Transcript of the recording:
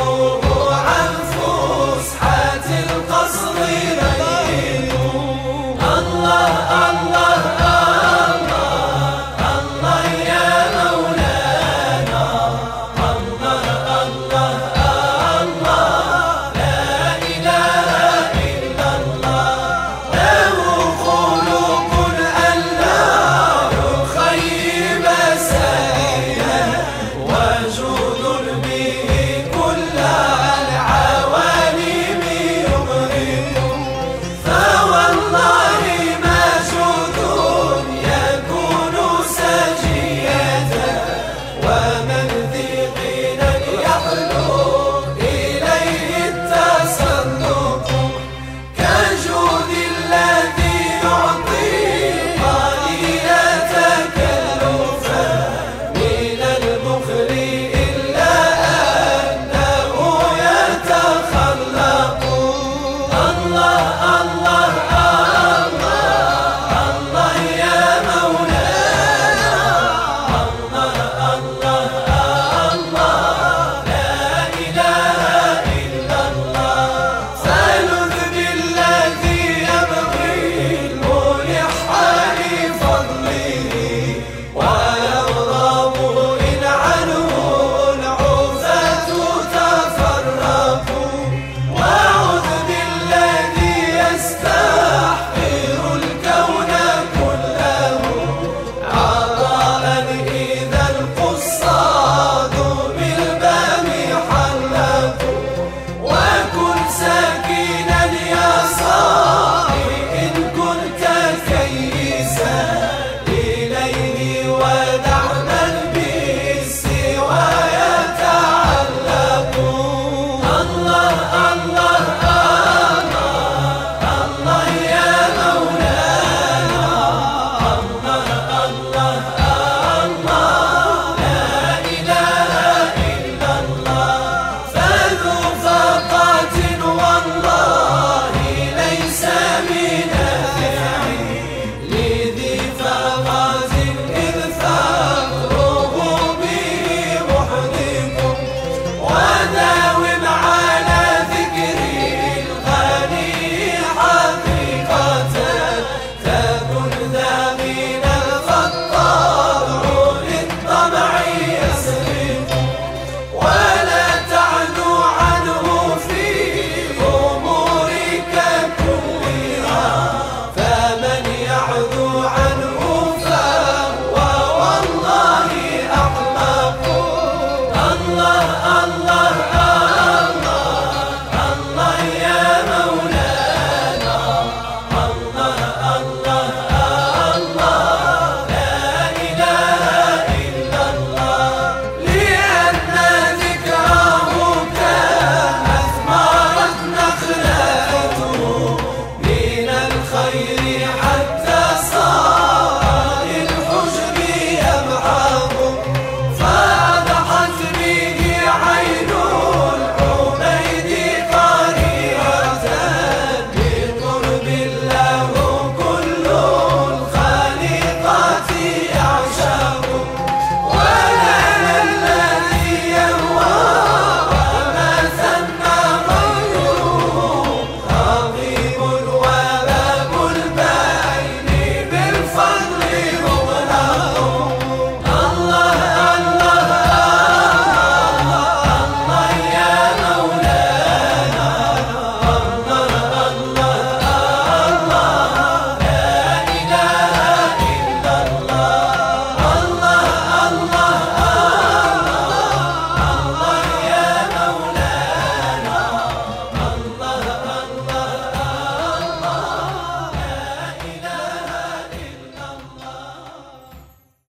الدموع 아, 아. 아.